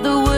The words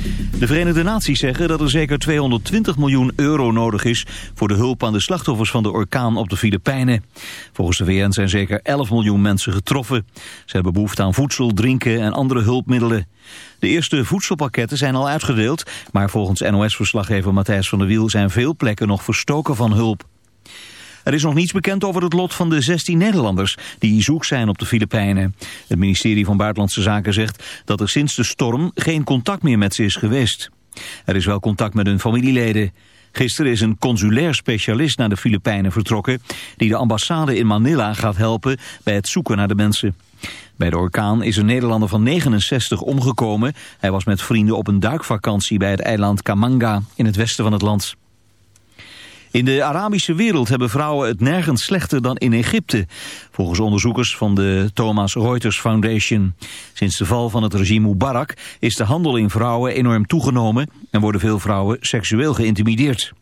De Verenigde Naties zeggen dat er zeker 220 miljoen euro nodig is... voor de hulp aan de slachtoffers van de orkaan op de Filipijnen. Volgens de VN zijn zeker 11 miljoen mensen getroffen. Ze hebben behoefte aan voedsel, drinken en andere hulpmiddelen. De eerste voedselpakketten zijn al uitgedeeld... maar volgens NOS-verslaggever Matthijs van der Wiel... zijn veel plekken nog verstoken van hulp. Er is nog niets bekend over het lot van de 16 Nederlanders die zoek zijn op de Filipijnen. Het ministerie van Buitenlandse Zaken zegt dat er sinds de storm geen contact meer met ze is geweest. Er is wel contact met hun familieleden. Gisteren is een consulair specialist naar de Filipijnen vertrokken... die de ambassade in Manila gaat helpen bij het zoeken naar de mensen. Bij de orkaan is een Nederlander van 69 omgekomen. Hij was met vrienden op een duikvakantie bij het eiland Kamanga in het westen van het land. In de Arabische wereld hebben vrouwen het nergens slechter dan in Egypte. Volgens onderzoekers van de Thomas Reuters Foundation. Sinds de val van het regime Mubarak is de handel in vrouwen enorm toegenomen... en worden veel vrouwen seksueel geïntimideerd.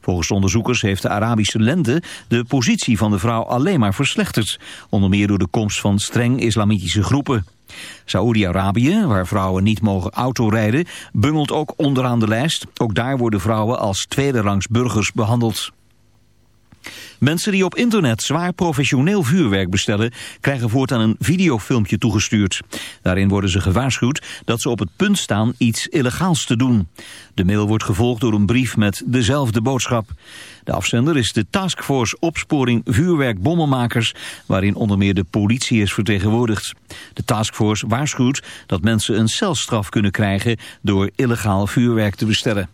Volgens de onderzoekers heeft de Arabische lente de positie van de vrouw alleen maar verslechterd. Onder meer door de komst van streng islamitische groepen. Saoedi-Arabië, waar vrouwen niet mogen autorijden, bungelt ook onderaan de lijst. Ook daar worden vrouwen als tweederangs burgers behandeld. Mensen die op internet zwaar professioneel vuurwerk bestellen... krijgen voortaan een videofilmpje toegestuurd. Daarin worden ze gewaarschuwd dat ze op het punt staan iets illegaals te doen. De mail wordt gevolgd door een brief met dezelfde boodschap. De afzender is de Taskforce Opsporing Vuurwerkbommenmakers... waarin onder meer de politie is vertegenwoordigd. De taskforce waarschuwt dat mensen een celstraf kunnen krijgen... door illegaal vuurwerk te bestellen.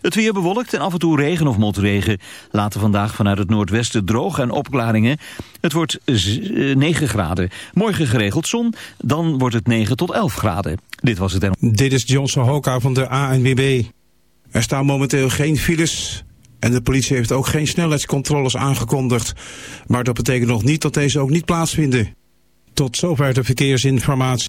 Het weer bewolkt en af en toe regen of motregen. Later vandaag vanuit het noordwesten droog en opklaringen. Het wordt z- eh, 9 graden. Morgen geregeld zon, dan wordt het 9 tot 11 graden. Dit was het. Dit is Johnson Hoka van de ANWB. Er staan momenteel geen files en de politie heeft ook geen snelheidscontroles aangekondigd. Maar dat betekent nog niet dat deze ook niet plaatsvinden. Tot zover de verkeersinformatie.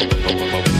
Boom, boom, boom.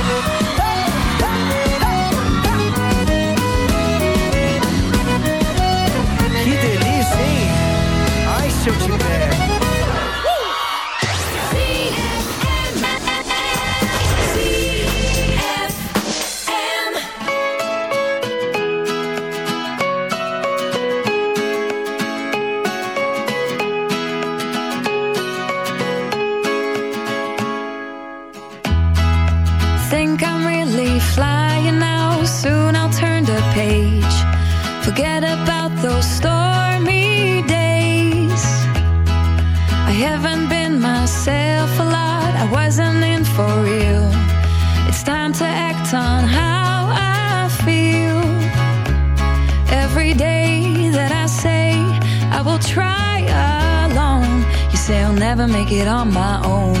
It on my own.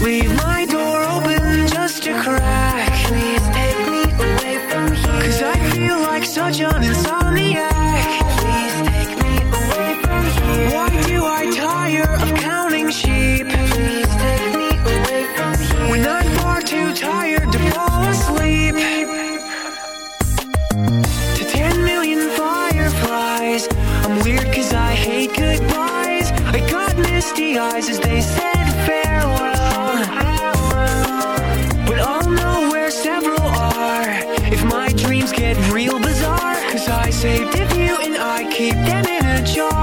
Leave my door open just crack. Please take me away from I feel like such an insomniac. Please take me away from here. Why do I tire of counting sheep? Please take me away from here. When I'm far too tired to fall asleep. To 10 million fireflies. I'm weird cause I hate goodbyes. I got misty eyes as they say. saved if you and I keep them in a jar.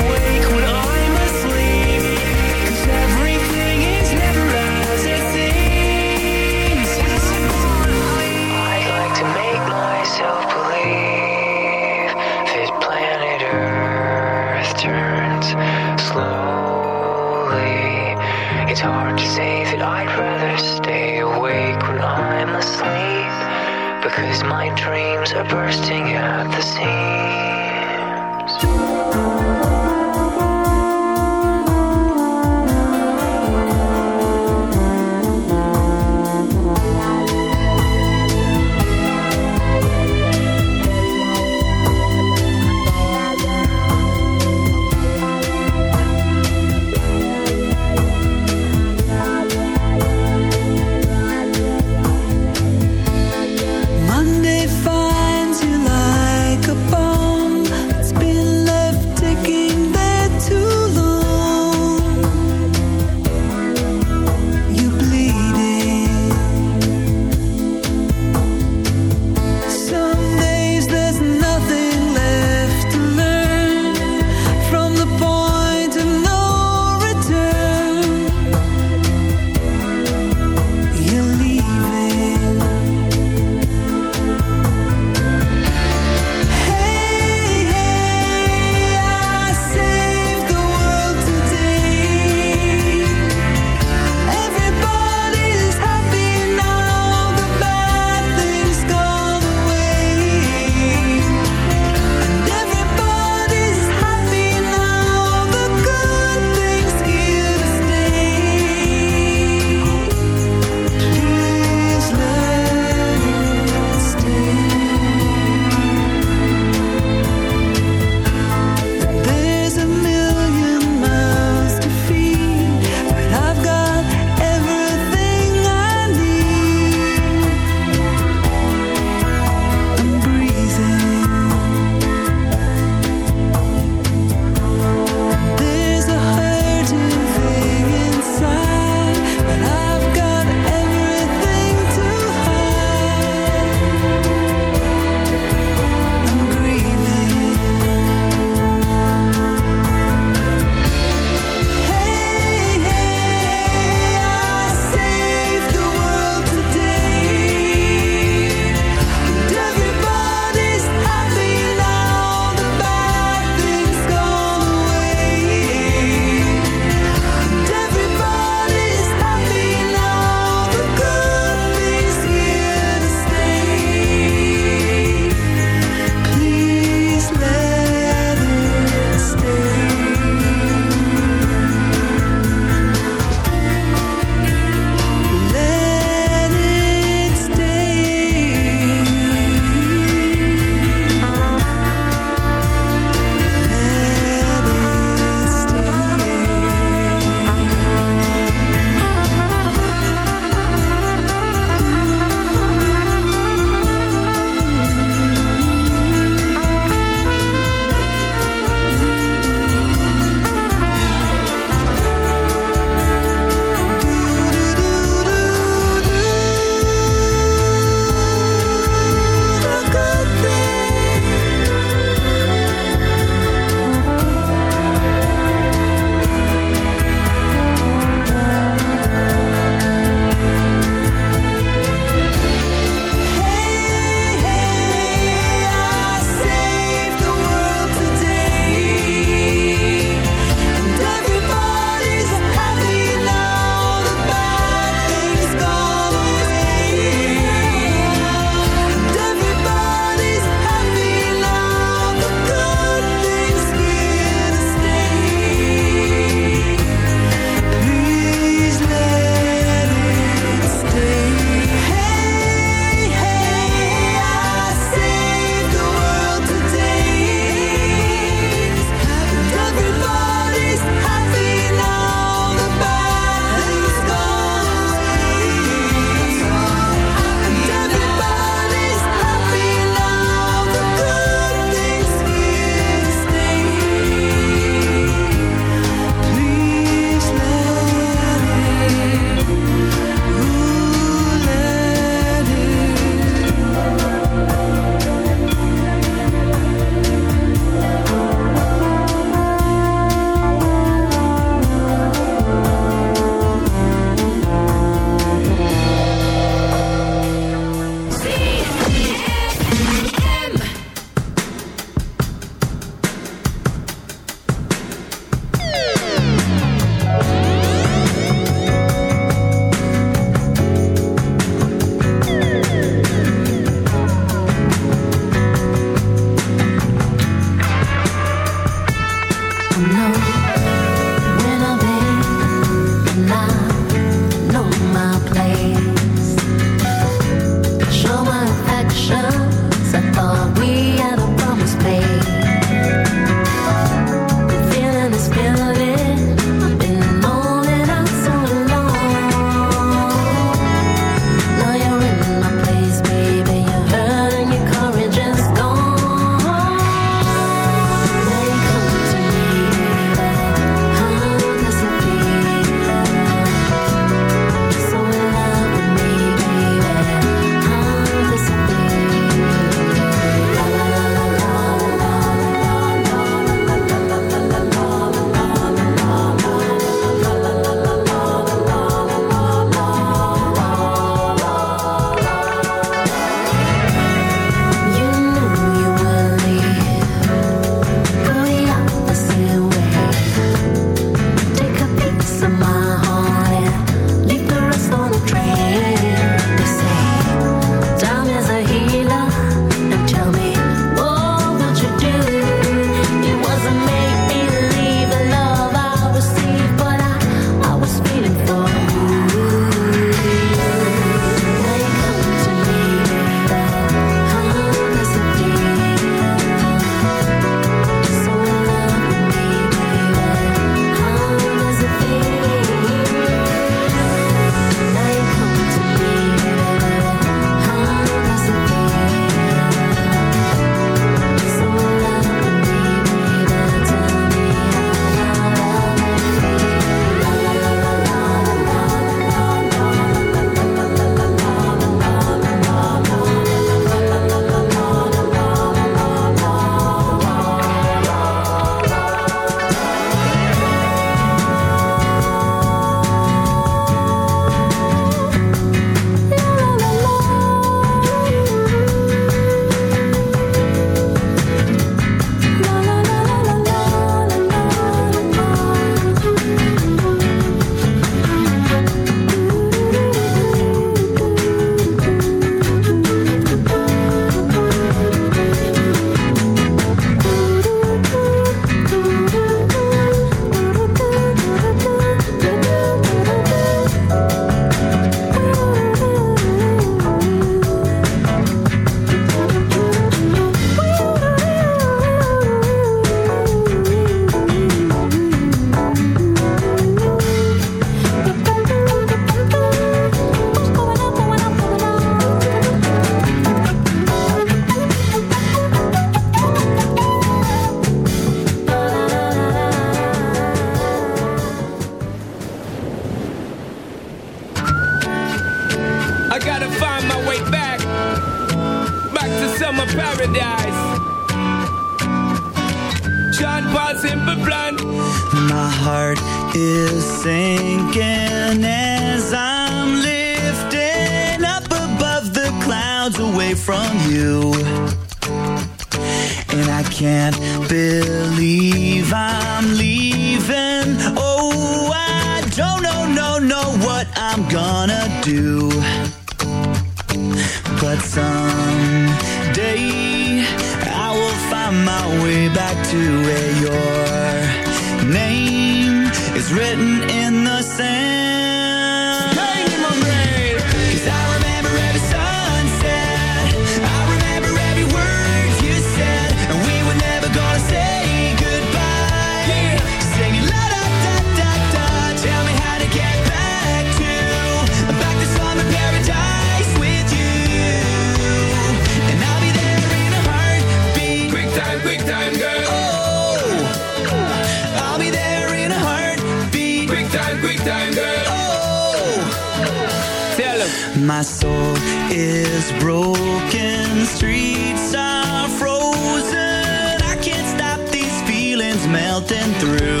melting through.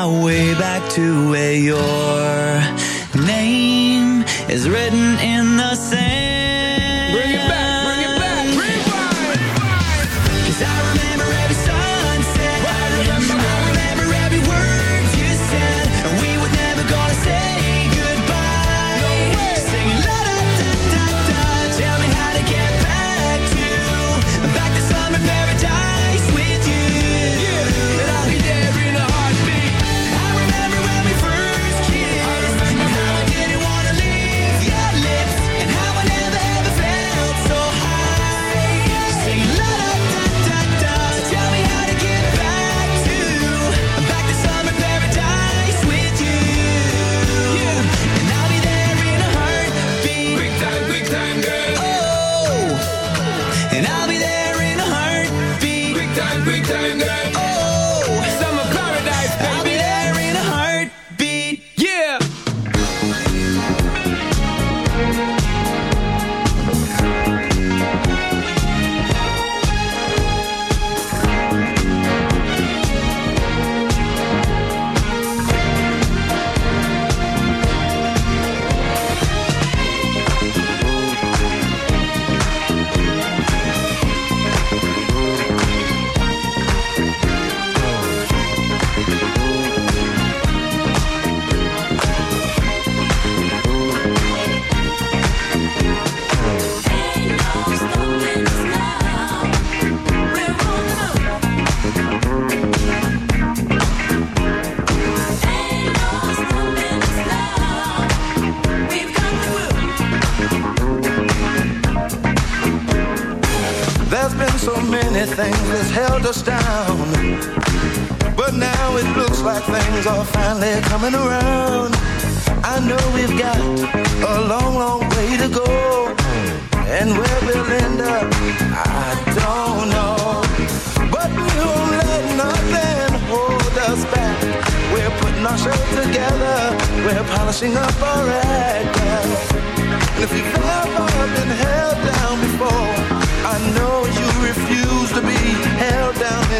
my way back to where your name is written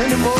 anymore.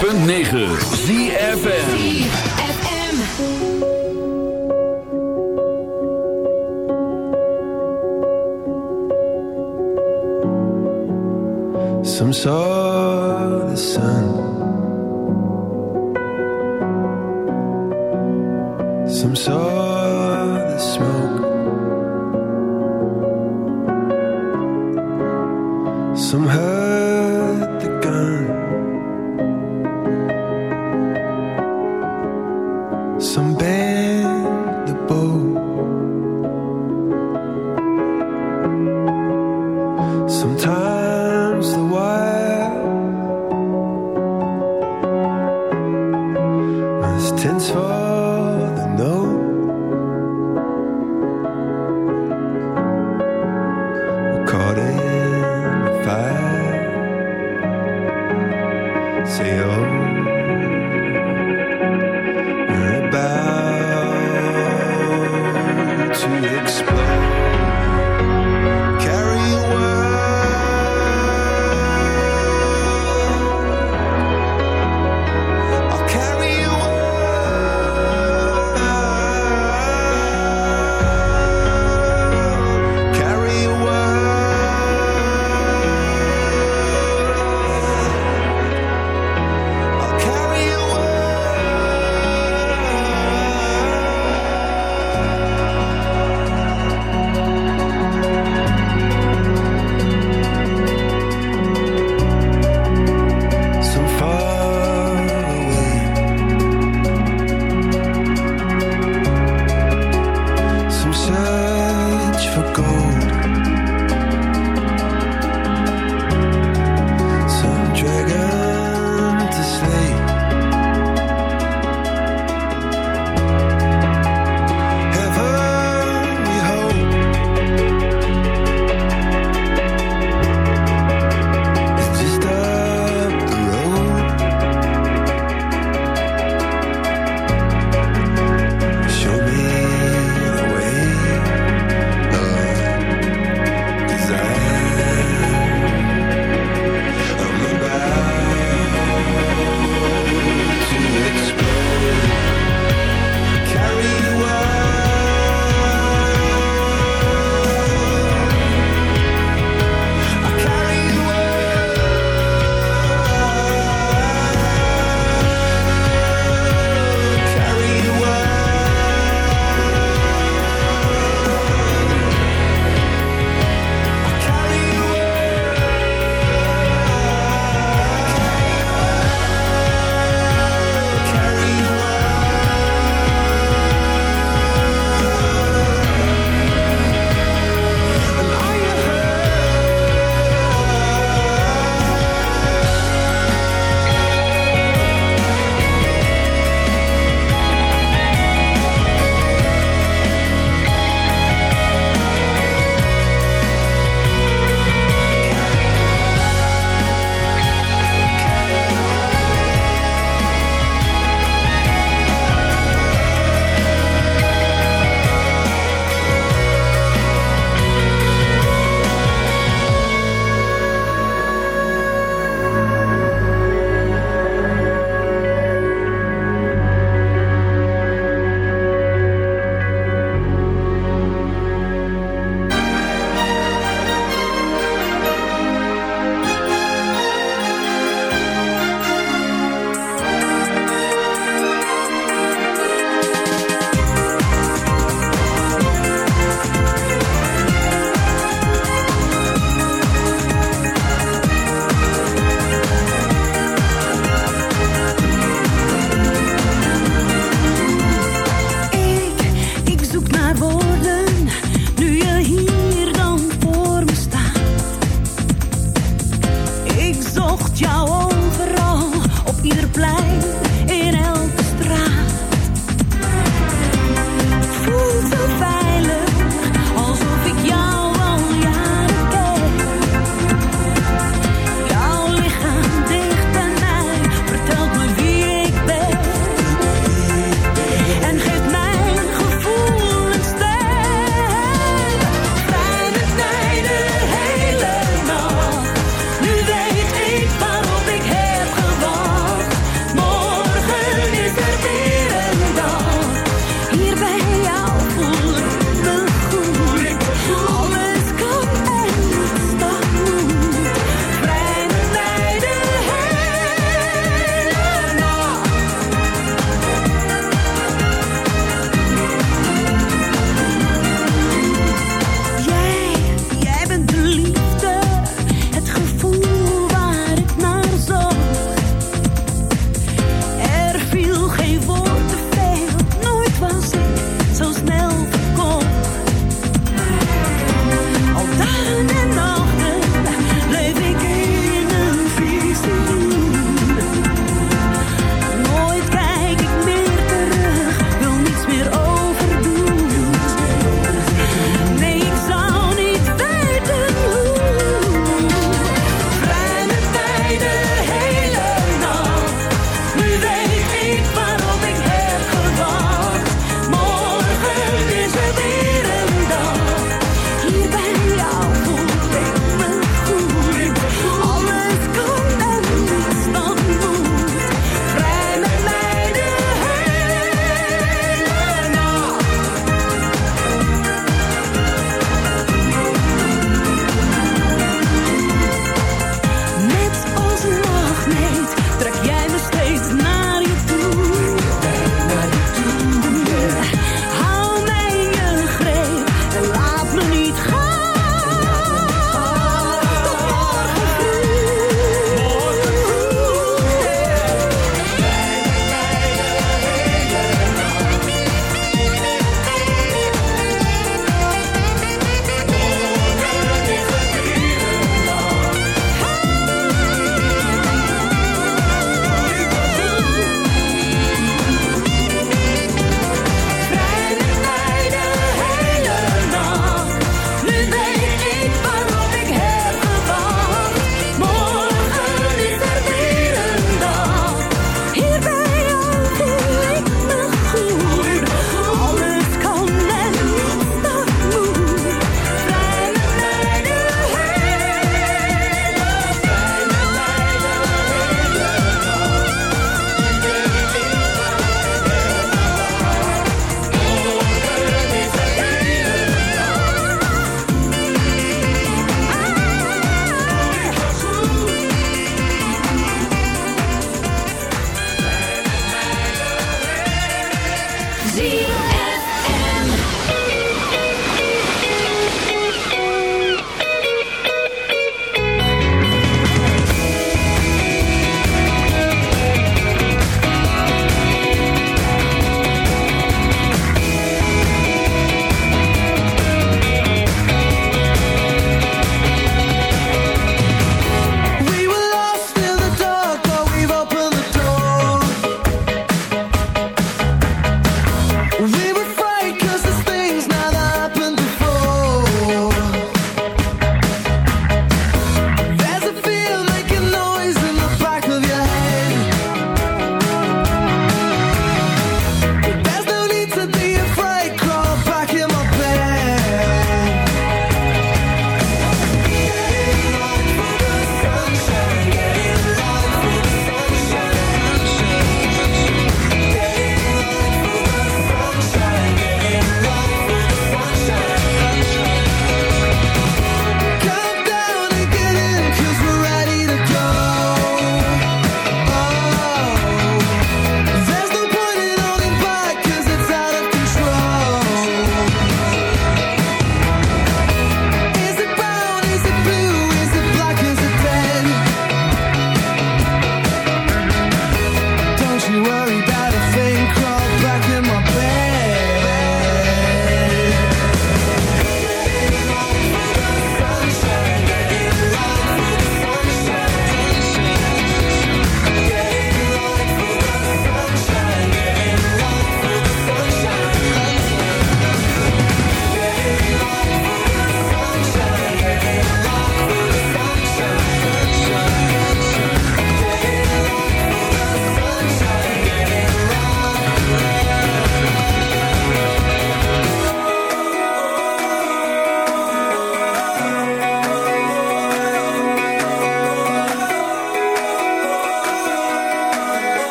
.9 106.9 ZFN